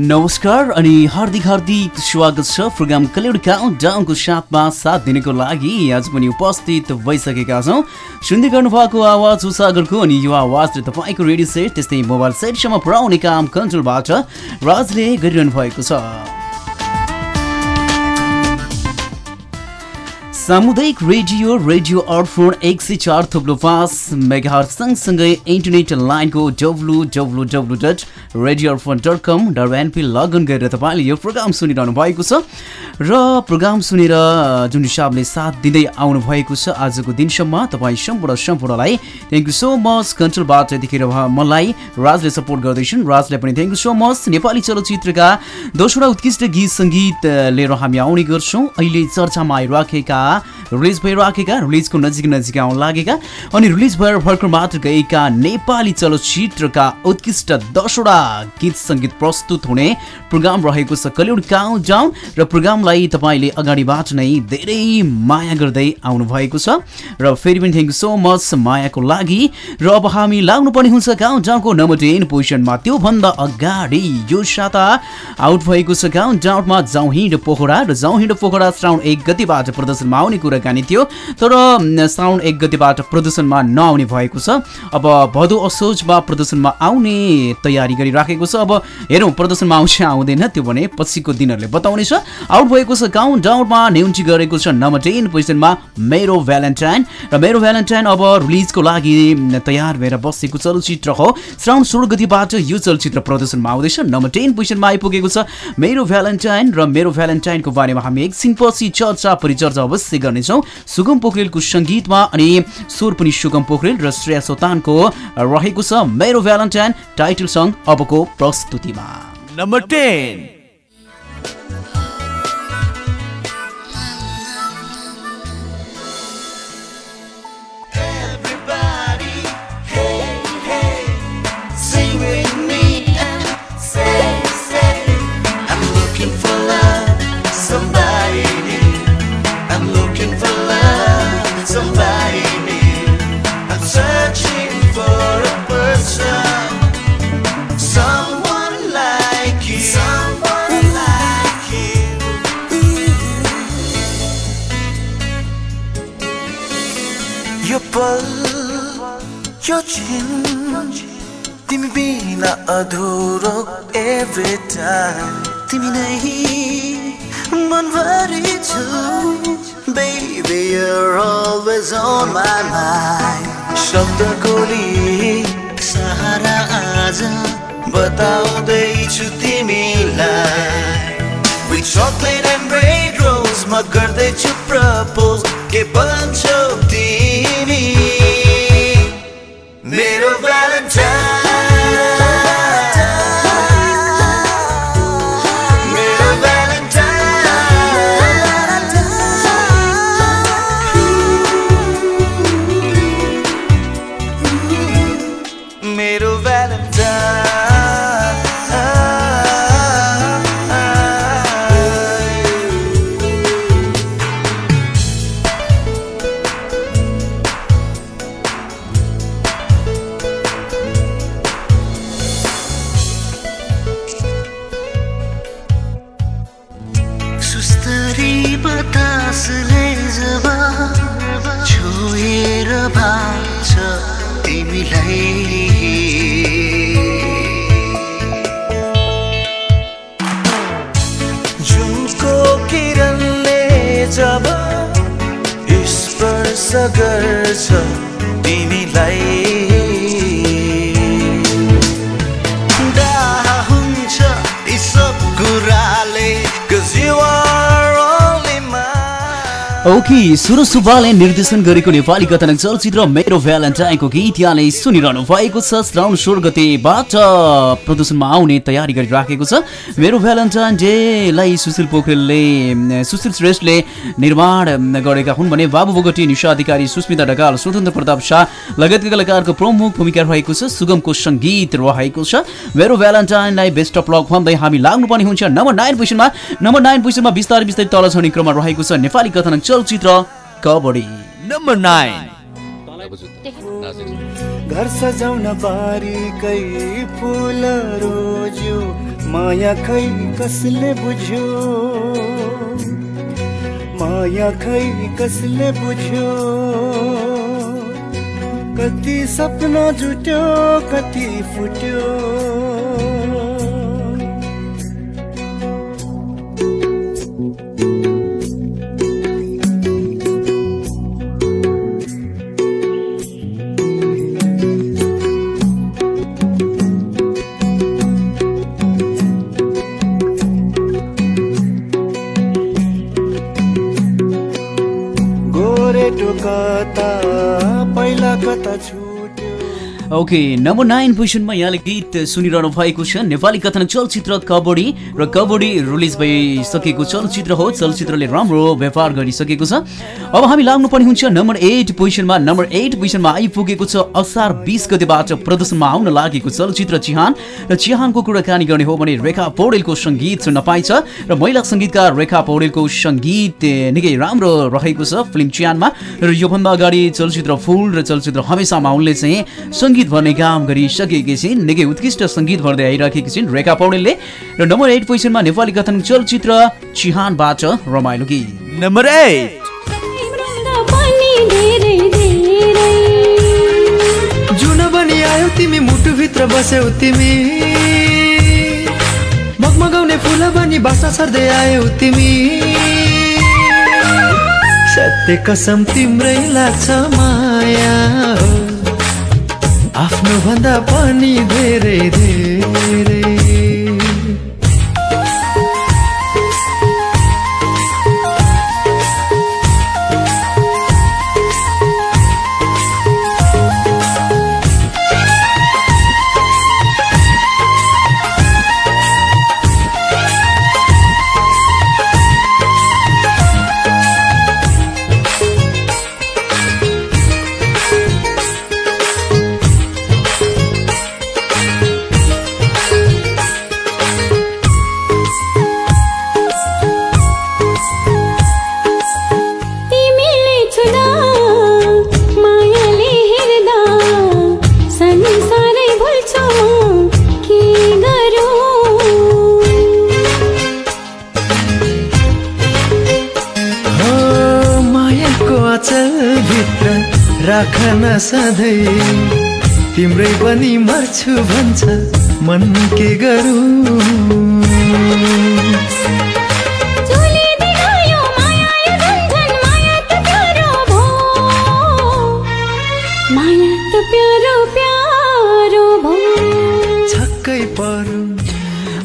नमस्कार अनि हार्दिक हार्दिक स्वागत छ प्रोग्राम कलिउड काउन्ट डाउनको साथमा साथ दिनको लागि आज पनि उपस्थित भइसकेका छौँ। सुन्दै गर्नुभएको आवाज उसागरको अनि यो आवाजले तपाईँको रेडियो सेट त्यस्तै मोबाइल सेटसम्म पुऱ्याउने काम कन्ट्रोलबाट राजले गरिरहनु भएको छ। सामुदायिक रेडियो रेडियो अर्फोन एक सय चार थुप्रो पाँच मेगा सँगसँगै इन्टरनेट लाइनको W W W dot radio अर्फोन dot com dot NP login गरेर तपाईँले यो प्रोग्राम सुनिरहनु भएको छ। र प्रोग्राम सुनेर जुन हिसाबले साथ दिँदै आउनु भएको छ आजको दिनसम्म तपाईँ सम्पूर्ण सम्पूर्णलाई थ्याङ्क यू सो मच कन्ट्रोलबाट यतिखेर मलाई राजले सपोर्ट गर्दैछन्। राजलाई पनि thank you so much Nepali चलचित्रका दोस्रो उत्कृष्ट गीत सङ्गीत लिएर हामी आउने गर्छौँ। अहिले चर्चामा आइराखेका रिलिज भइराखेका रिलिजको नजिक नजिक आउन लागेका अनि रिलिज भएर भर्खर मात्र गएका नेपाली चलचित्रका उत्कृष्ट दसवटा गीत सङ्गीत प्रस्तुत हुने प्रोग्राम रहेको छ कलिउड काउन्ट डाउन र प्रोग्रामलाई तपाईँले अगाडिबाट नै धेरै माया गर्दै आउनु भएको छ र फेरि पनि थ्याङ्क यू सो मच मायाको लागि र अब हामी लाग्नु पर्ने हुन्छ काउन्ट डाउनको नम्बर टेन पोजिसनमा त्योभन्दा अगाडि यो साता आउट भएको छ काउन्ट डाउनमा जाउँ हिँड पोखरा र जाउँ हिँड पोखरा श्राउन एक गतिबाट प्रदर्शनमा आउने कुराकानी थियो। तर साउन्ड एक गतिबाट प्रदर्शनमा नआउने भएको छ। अब भदौ असोजमा प्रदर्शनमा आउने तयारी गरिराखेको छ। अब हेरौँ प्रदर्शनमा आउँछ आउँदैन त्यो भने पछिको दिनहरूले बताउनेछ आउट भएको छ काउन्ट डाउनमा न्युन्ची गरेको छ नम्बर टेन पोजिसनमा मेरो भ्यालेन्टाइन। र मेरो भ्यालेन्टाइन अब रिलिजको लागि तयार भएर बसेको चलचित्र हो। श्राउन सोह्र गतिबाट यो चलचित्र प्रदर्शनमा आउँदैछ। नम्बर टेन पोजिसनमा आइपुगेको छ मेरो भ्यालेन्टाइन र मेरो भ्यालेन्टाइनको बारेमा हामी एकछिनपछि चर्चा परिचर्चा अवश्य गर्नेछौँ। सुगम पोखरेलको सङ्गीतमा अनि स्वर पनि सुगम पोखरेल र श्रेया सोतानको रहेको छ मेरो भ्यालेन्टाइन टाइटल सङ्ग अबको प्रस्तुतिमा। Number ten. Always on my mind शब्द गोली सहारा आज बताउँदैछु तिमीलाई With chocolate and red rose म गर्दैछु प्रपोज के भन्छौ Cause you are ओके सुरु सुब्बाले निर्देशन गरेको नेपाली कथानक चलचित्र मेरो भ्यालेन्टाइनको गीत यहाँले सुनिरहनु भएको छ। श्रावण सोह्र गतेबाट प्रदर्शनमा आउने तयारी गरिराखेको छ। मेरो भ्यालेन्टाइन डेलाई सुशील पोखरेलले सुशील श्रेष्ठले निर्माण गरेका हुन् भने बाबु बोगटी निशा अधिकारी सुस्मिता ढकाल स्वतन्त्र प्रताप शाह लगायतका कलाकारको प्रमुख भूमिका रहेको छ। सुगमको सङ्गीत रहेको छ। मेरो भ्यालेन्टाइनलाई बेस्ट अफ लक भन्दै हामी लाग्नुपर्ने हुन्छ। नम्बर नाइन पोजिसनमा नम्बर नाइन पोजिसनमा बिस्तारै बिस्तारै तल छर्ने क्रममा रहेको छ नेपाली कथानक चलचित्र कबड्डी नम्बर नाइन। घर सजाउन बारीकै फुल रोज्यो माया खै कसले बुझ्यो? माया खै कसले बुझ्यो? कति सपना जुट्यो कति फुट्यो? ओके नम्बर नाइन पोजिसनमा यहाँले गीत सुनिरहनु भएको छ। नेपाली कथन चलचित्र कबड्डी र कबड्डी रिलिज भइसकेको चलचित्र हो। चलचित्रले राम्रो व्यापार गरिसकेको छ। अब हामी लाग्नुपर्ने हुन्छ। नम्बर एट पोजिसनमा नम्बर एट पोजिसनमा आइपुगेको छ असार बिस गतेबाट प्रदर्शनमा आउन लागेको चलचित्र चिहान। र चिहानको कुराकानी गर्ने हो भने रेखा पौडेलको सङ्गीत सुन्न पाइन्छ। र महिला सङ्गीतकार रेखा पौडेलको सङ्गीत निकै राम्रो रहेको छ फिल्म चिहानमा। र योभन्दा अगाडि चलचित्र फुल र चलचित्र हमेसामा उनले चाहिँ सङ्गीत भर्ने काम गरिसकेकी छिन्। निकै उत्कृष्ट सङ्गीत भर्दै आइरहेकी छिन् रेखा पौडेलले। र नम्बर एट पोजिसनमा नेपाली कथन चलचित्र चिहानबाट रमाइलो गीत। नम्बर एट जुन बनी आयो तिमी बस्यौ तिमी। मगमगाउने फुल बनी बासा सर्दै आयौ तिमी। सत्य कसम तिम्रै लाग्छ माया हो। आफ्नो भन्दा पनि धेरै धेरै। राख न सधैँ। तिम्रै पनि मर्छु भन्छ मन के गरौँ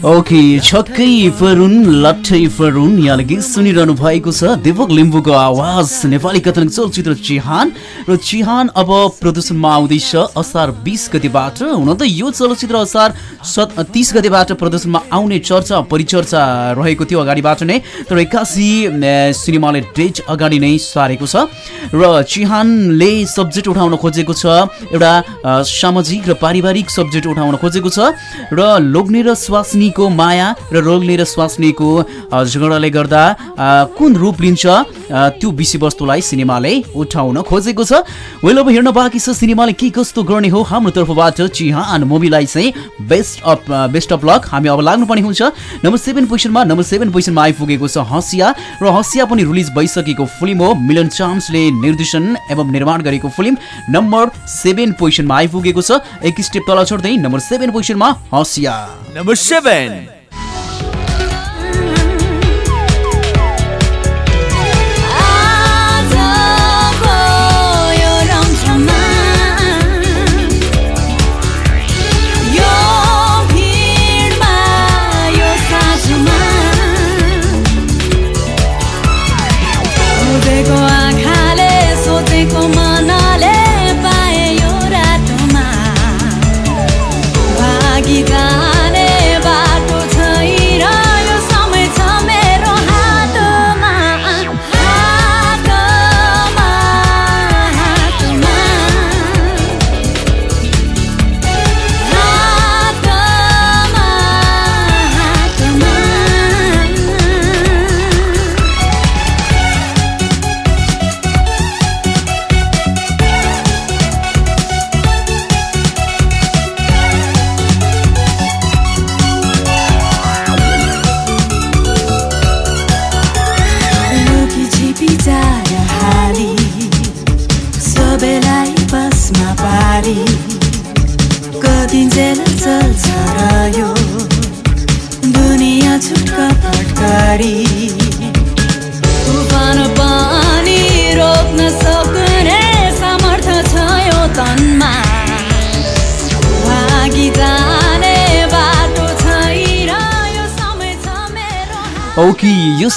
ओके छक्कै फरुन लट्ठै फरुन यहाँले गीत सुनिरहनु भएको छ दीपक लिम्बूको आवाज। नेपाली कथन चलचित्र चिहान र चिहान अब प्रदर्शनमा आउँदैछ। असार बिस गतिबाट हुन त यो चलचित्र असार सत तिस गतिबाट प्रदर्शनमा आउने चर्चा परिचर्चा रहेको थियो अगाडिबाट नै। तर एक्कासी सिनेमाले डेट अगाडि नै सारेको छ। र चिहानले सब्जेक्ट उठाउन खोजेको छ। एउटा सामाजिक र पारिवारिक सब्जेक्ट उठाउन खोजेको छ। र लोग्ने र स्वास्नीको माया र रोग्ने र अ, झगडाले गर्दा कुन रूप लिन्छ त्यो विषयवस्तुलाई सिनेमाले उठाउन खोजेको छ। वेल अब हेर्न बाँकी छ सिनेमाले के कस्तो गर्ने हो हाम्रो तर्फबाट चिहान मुभीलाई चाहिँ best of best of luck हामी अब लाग्नुपर्ने हुन्छ। नम्बर सेभेन पोजिसनमा नम्बर सेभेन पोजिसनमा आइपुगेको छ हँसिया र हँसिया पनि रिलिज भइसकेको फिल्म हो मिलन चाम्सले निर्देशन एवं निर्माण गरेको फिल्म नम्बर सेभेन पोजिसनमा आइपुगेको छ। एक स्टेप तल छोड्दै नम्बर सेभेन पोजिसनमा हँसिया। नम्बर सेभेन आजको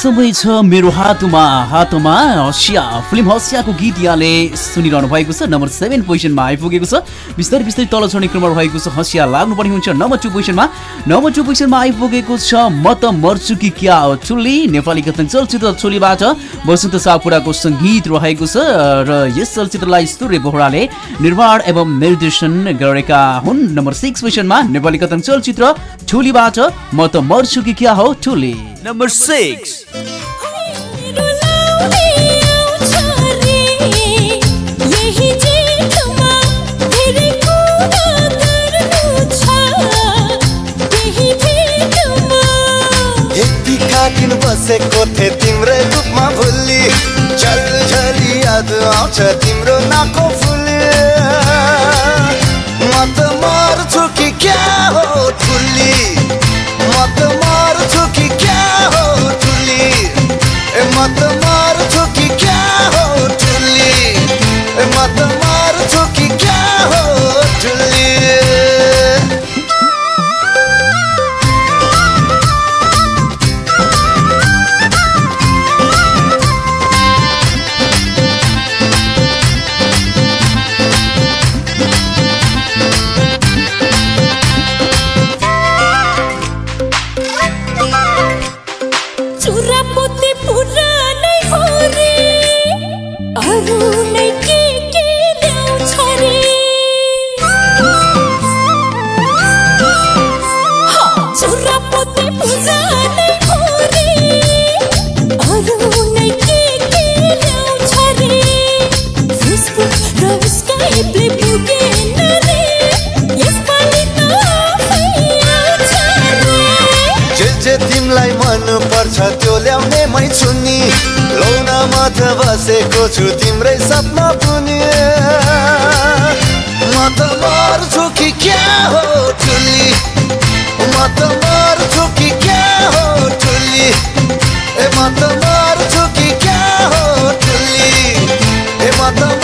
समय छ मेरो हातमा हातमा हसिया। फिल्म हसियाको गीत यहाँले सुनिरहनु भएको छ। नम्बर सेभेन पोजिसनमा आइपुगेको छ। बिस्तारै बिस्तारै तल चढ्ने क्रममा रहेको छ। हसिया लाग्नुपर्ने हुन्छ। नम्बर टू पोजिसनमा नम्बर टू पोजिसनमा आइपुगेको छ म त मर्छु कि क्या हो चुल्ली? नेपाली कथन चलचित्र चुलीबाट वसन्त सापुराको सङ्गीत रहेको छ र यस चलचित्रलाई सूर्य बोहराले निर्माण एवं निर्देशन गरेका हुन्। नम्बर सिक्स पोजिसनमा नेपाली कथन चलचित्र ठुलीबाट म त मर्छु कि क्या हो ठुली Number 6. बसेको थिएँ तिम्रै रूपमा भुल्ली। झल झली याद आउँछ तिम्रो नाको फुली। म त मर्छु कि क्या हो ठुली म त मर्छु कि ए ए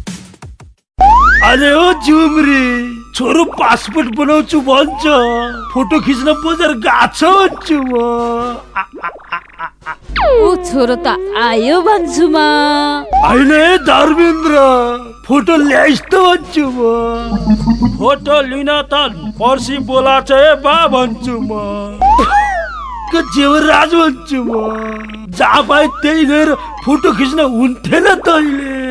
अरे ओ झुमरी. छोरो पासपोर्ट बनाउँछु भन्छ. फोटो खिच्न बजार गएको छ म. ऊ छोरो त आयो भन्छु म। होइन धर्मेन्द्र? फोटो ल्याइस् त भन्छु म। फोटो लिन त पर्सि बोलाछ है बा भन्छु म। के जेवराज भन्छु म? जहाँ पाए त्यही गएर फोटो खिच्न हुन्थेन तैँले।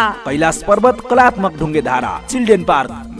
कैलाश पर्वत कलात्मक ढुङ्गे धारा children park.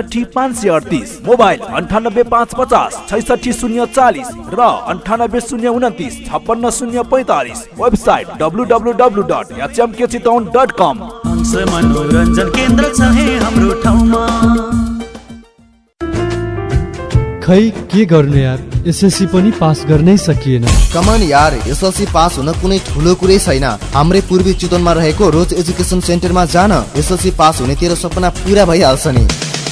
एकसठी पाँच सय अडतिस मोबाइल अन्ठानब्बे पाँच पचास छैसठी शून्य चालिस र अन्ठानब्बे शून्य उन्तिस छप्पन्न शून्य पैँतालिस website W W W dot HMK Chitwan dot com. मनोरञ्जन केन्द्र छ है हाम्रो ठाउँमा। खै के गर्नु यार? एसएससी पनि पास गर्नै सकिएन। कमान यार एसएलसी पास हुन कुनै ठुलो कुरै छैन। हाम्रै पूर्वी चितवनमा रहेको रोज एजुकेसन सेन्टरमा जान एसएलसी पास हुने तेरो सपना पुरा भइहाल्छ नि।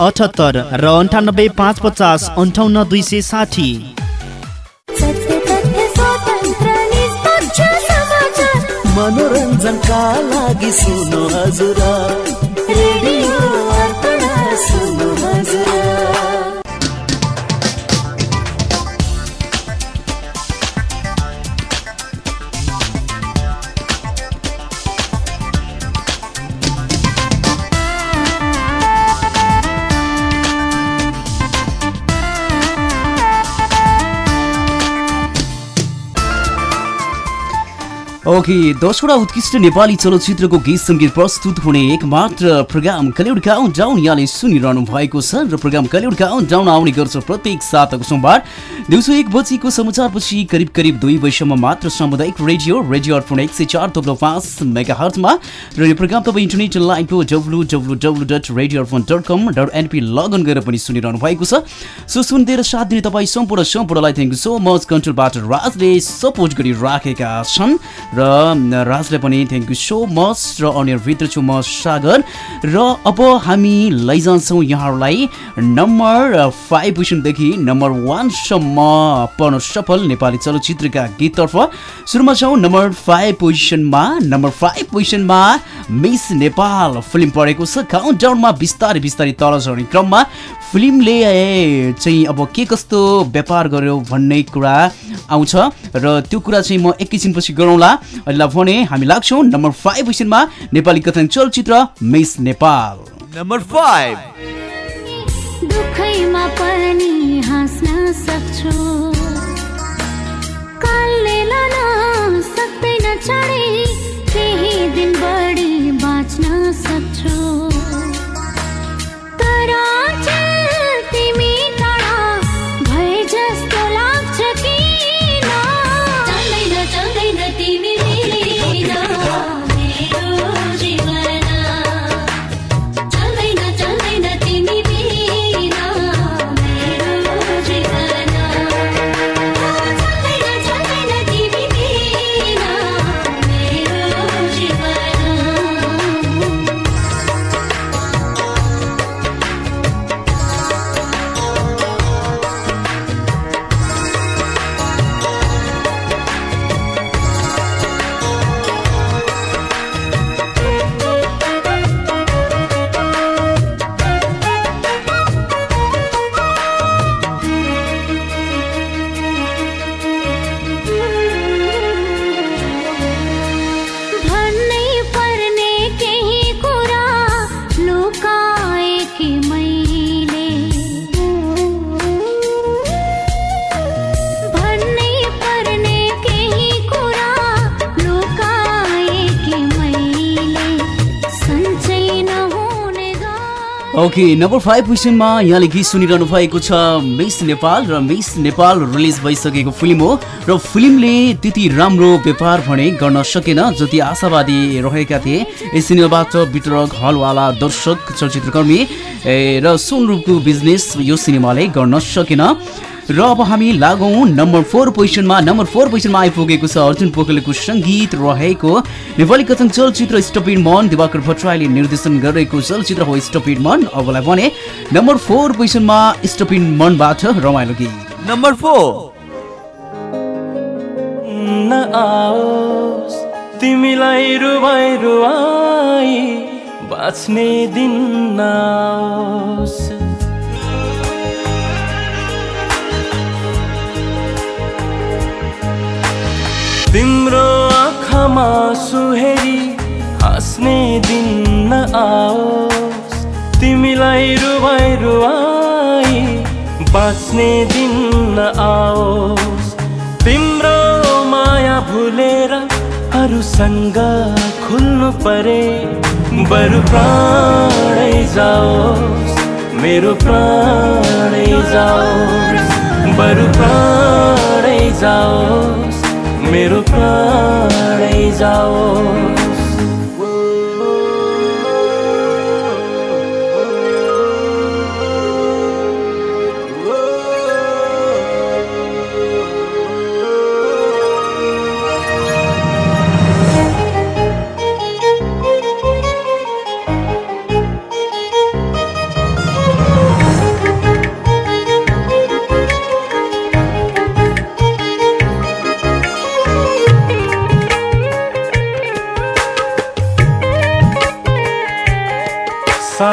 अठहत्तर र अन्ठानब्बे पाँच पचास अन्ठाउन्न दुई सय साठी। मनोरञ्जनका लागि सुन्नु हजुर। रेडियो अर्पण सुन्नु हजुर। ओके दसवटा उत्कृष्ट नेपाली चलचित्रको गीत सङ्गीत प्रस्तुत हुने एक मात्र प्रोग्राम कलिउड काउन्ट डाउन यहाँले सुनिरहनु भएको छ र प्रोग्राम कलिउड काउन्ट डाउन आउने गर्छ प्रत्येक साताको सोमबार। दिउँसो एक बजीको समाचारपछि करिब करिब दुई बजीसम्म मात्र सामुदायिक रेडियो रेडियो अर्पण एक सय चार तब्लो पाँच मेगा हर्टमा र यो प्रोग्राम तपाईँ इन्टरनेट लाइनको W W W dot radio Arpan dot com dot NP login गरेर पनि सुनिरहनु भएको छ। सो सुनिदिएर साथ दिने तपाईँ सम्पूर्ण सम्पूर्णलाई थ्याङ्क यू सो मच कन्ट्रोलबाट राजले सपोर्ट गरिराखेका छन्। र राजलाई पनि थ्याङ्क यू सो मच र अनियरभित्र छु म सागर। र अब हामी लैजान्छौँ यहाँहरूलाई नम्बर फाइभ पोजिसनदेखि नम्बर वानसम्म पढ्न सफल नेपाली चलचित्रका गीततर्फ। सुरुमा छौँ नम्बर फाइभ पोजिसनमा नम्बर फाइभ पोजिसनमा मिस नेपाल फिल्म पढेको छ। काउन्ट डाउनमा बिस्तारै बिस्तारै तल झर्ने क्रममा फिल्मले ए, चाहिँ अब के कस्तो व्यापार गर्यो भन्ने कुरा आउँछ र त्यो कुरा चाहिँ म एकैछिनपछि गरौँला। अहिले भने हामी लाग्छौँ नम्बर फाइभ पोजिसनमा नेपाली कथन चलचित्र मिस नेपाल। Number five. दुखैमा पनि हाँस्न सक्छु। कालले लान सक्दैन चाँडै केही दिन बढी बाँच्न सक्छु। ओके नम्बर फाइभ पोजिसनमा यहाँले गीत सुनिरहनु भएको छ। मिस नेपाल र मिस नेपाल रिलिज भइसकेको फिल्म हो र फिल्मले त्यति राम्रो व्यापार भने गर्न सकेन जति आशावादी रहेका थिए। यस सिनेमाबाट वितरक हलवाला दर्शक चलचित्रकर्मी र सुनरूपको बिजनेस यो सिनेमाले गर्न सकेन। र अब हामी लागौँ नम्बर फोर पोजिसनमा नम्बर फोर पोजिसनमा आइपुगेको छ अर्जुन पोखरेलको सङ्गीत रहेको नेपाली कथन चलचित्र स्टपिड मन दिवाकर भट्टराईले निर्देशन गरेको चलचित्र हो स्टपिड मन अबलाई भने नम्बर फोर पोजिसनमा स्टपिड मनबाट रमाइलो गीत। नम्बर फोर तिमीलाई रुवाई रुवाई बाँच्ने दिन नआओस् तिम्रो आँखामा सुहेरी हाँस्ने दिन नआओस् तिमीलाई रुवाई रुवाई बाँच्ने दिन नआओस् तिम्रो माया भुलेर अरूसँग खुल्नु परे बरु प्राणै जाओस्। मेरो प्राणै जाओस्। बरु प्राणै जाओस्। मेरो प्राणै जाओस्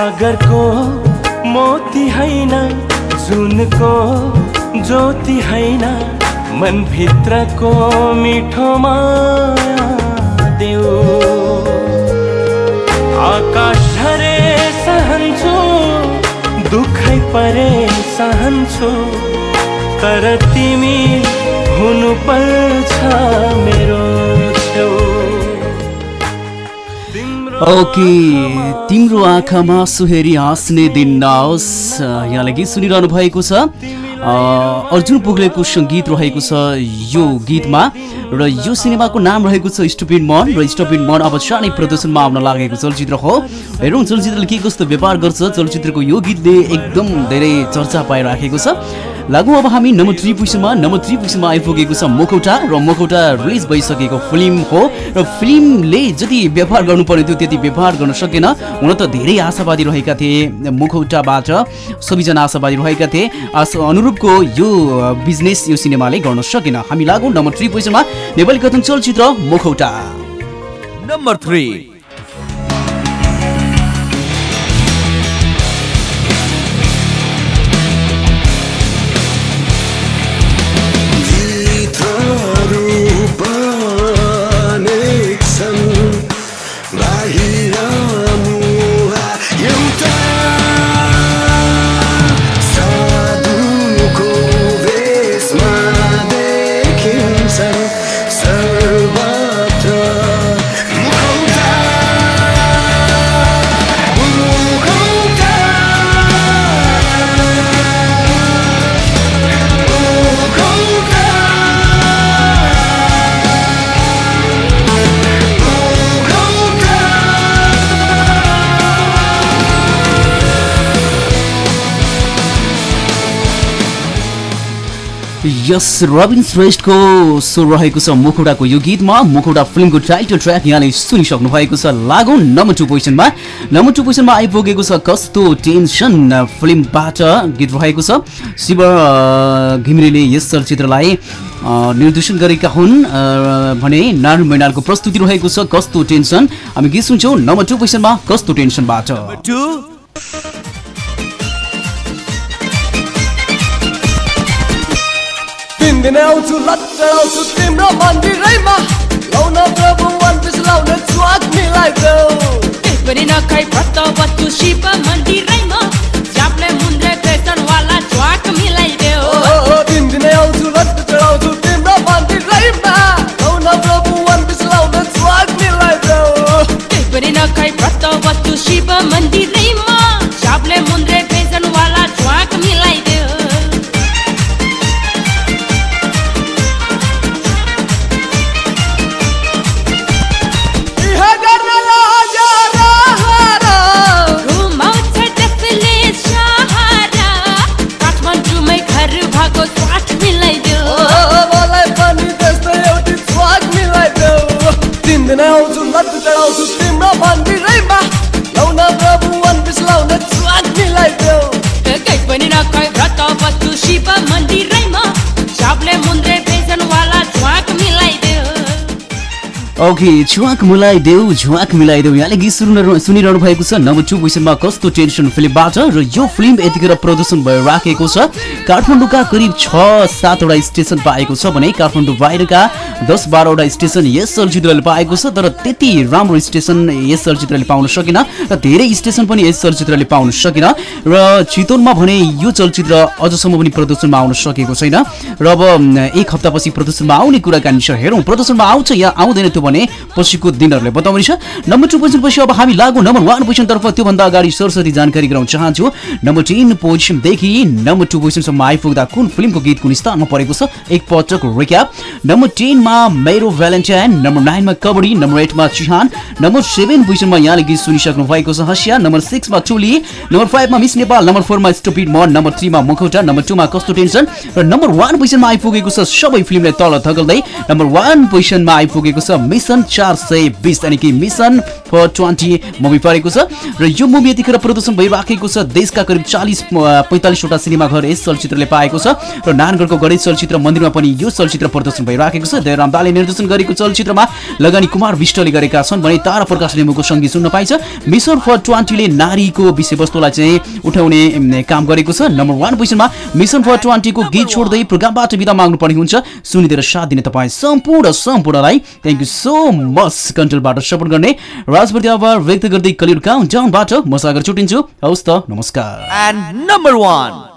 सागरको मोती होइन जुनको ज्योति होइन मनभित्रको मिठो माया देऊ आकाश झरे सहन्छु दुखै परे सहन्छु तर तिमी हुनु पर्छ मेरो छेउ। ओके तिम्रो आँखामा सुहेरी हाँस्ने दिन नहोस्। यहाँले गीत सुनिरहनु भएको छ। अर्जुन पोखलेको सङ्गीत रहेको छ यो गीतमा र यो सिनेमाको नाम रहेको छ स्टुपिड मन र स्टुपिड मन अब सानै प्रदर्शनमा आउन लागेको चलचित्र हो। हेरौँ चलचित्रले के कस्तो व्यापार गर्छ? चलचित्रको यो गीतले एकदम धेरै चर्चा पाइराखेको छ। लागु अब हामी नम्बर थ्री पोजिसनमा नम्बर थ्री पोजिसनमा आइपुगेको छ मुखौटा र मुखौटा रिलिज भइसकेको फिल्म हो। र फिल्मले जति व्यापार गर्नुपर्ने थियो त्यति व्यापार गर्न सकेन। हुन त धेरै आशावादी रहेका थिए मुखौटाबाट। सबैजना आशावादी रहेका थिए। अनुरूपको यो बिजनेस यो सिनेमाले गर्न सकेन। हामी लागौँ नम्बर थ्री पोजिसनमा नेपाली कथन चलचित्र मुखौटा। Number three. यस रबिन श्रेष्ठको स्वर रहेको छ मुखौडाको यो गीतमा। मुखौडा फिल्मको टाइटल ट्र्याक यहाँले सुनिसक्नु भएको छ लागु। नम्बर टू पोजिसनमा नम्बर टू पोजिसनमा आइपुगेको छ कस्तो टेन्सन फिल्मबाट गीत रहेको छ। शिव घिमिरेले यस चलचित्रलाई निर्देशन गरेका हुन्। भने नारायण मैनालको प्रस्तुति रहेको छ। कस्तो टेन्सन हामी गीत सुन्छौँ। नम्बर टू पोजिसनमा कस्तो टेन्सनबाट टू तिन दिन आउँछु लट्टाउँछु तिम्रो मन्दिरैमा लाउन प्रभु पिस लाउन च्वाक मिलाइदेऊ पनि नखाइ व्रत बस्छु शिव मन्दिरैमा जाप्ले मुन्द्रे फेसन वाला च्वाक मिलाइदेऊ ओ तिन दिन आउँछु लट्टा चढाउँछु तिम्रो मन्दिरैमा लाउन प्रभु पिस लाउन च्वाक मिलाइदेऊ पनि नखाइ व्रत बस्छु शिव मन्दिरैमा घर भएको ओके झुवाक मिलाइदेऊ झुवाक मिलाइदेऊ यहाँले गीत सुनिरहनु सुनिरहनु भएको छ। नम्बर टू पोजिसनमा कस्तो टेन्सन फिल्मबाट? र यो फिल्म यतिखेर प्रदर्शन भइराखेको छ। काठमाडौँका करिब छ सातवटा स्टेसन पाएको छ भने काठमाडौँ बाहिरका दस बाह्रवटा स्टेसन यस चलचित्रले पाएको छ तर त्यति राम्रो स्टेसन यस चलचित्रले पाउन सकेन र धेरै स्टेसन पनि यस चलचित्रले पाउन सकेन र चितवनमा भने यो चलचित्र अझसम्म पनि प्रदर्शनमा आउन सकेको छैन। र अब एक हप्तापछि प्रदर्शनमा आउने कुराकानी छ। हेरौँ प्रदर्शनमा आउँछ या आउँदैन त्यो भने पछिको दिनहरूले बताउने छ। नम्बर टू पोजिसन पछि अब हामी लागु नम्बर वान पोजिसनतर्फ त्योभन्दा अगाडि सरस्वती जानकारी गराउन चाहन्छु। नम्बर टेन पोजिसनदेखि नम्बर टू पोजिसनसम्म आइपुग्दा कुन फिल्मको गीत कुन स्थानमा परेको छ एक पटक रिक्याप नम्बर टेनमा मेरो भ्यालेन्टाइन नम्बर नाइनमा कबड्डी नम्बर एटमा चिहान नम्बर सेभेन पोजिसनमा यहाँले गीत सुनिसक्नु भएको छ हसिया नम्बर सिक्समा टोली नम्बर फाइभमा मिस नेपाल नम्बर फोरमा स्टुपिड मन नम्बर थ्रीमा मुखौटा नम्बर टूमा कस्तो टेन्सन र नम्बर वान पोजिसनमा आइपुगेको छ सबै फिल्मलाई तल धगल्दै नम्बर वान पोजिसनमा आइपुगेको छ मिसन चार सय बिस यानि कि मिसन फर ट्वेन्टी मुभी परेको छ र यो मुभी यतिखेर प्रदर्शन भइराखेको छ देशका करिब चालिस पैँतालिसवटा सिनेमाघर यस चलचित्रले पाएको छ र नारायणगढको गणेश चलचित्र मन्दिरमा पनि यो चलचित्र प्रदर्शन भइराखेको छ दयाराम दाले निर्देशन गरेको चलचित्रमा लगानी कुमार विष्टले गरेका छन् भने तारा प्रकाश लिम्बूको सङ्गीत सुन्न पाइन्छ। मिसन फर ट्वेन्टीले नारीको विषयवस्तुलाई चाहिँ उठाउने काम गरेको छ। नम्बर वान पोजिसनमा मिसन फर ट्वेन्टीको गीत छोड्दै प्रोग्रामबाट बिदा माग्नुपर्ने हुन्छ। सुनिदिएर साथ दिने तपाईँ सम्पूर्ण सम्पूर्णलाई थ्याङ्क यू सो मच कन्ट्रोलबाट सपोर्ट गर्ने राजप्रति आभार व्यक्त गर्दै कलिउड काउन्ट डाउनबाट म सागर छुटिन्छु। हवस् त नमस्कार। And number one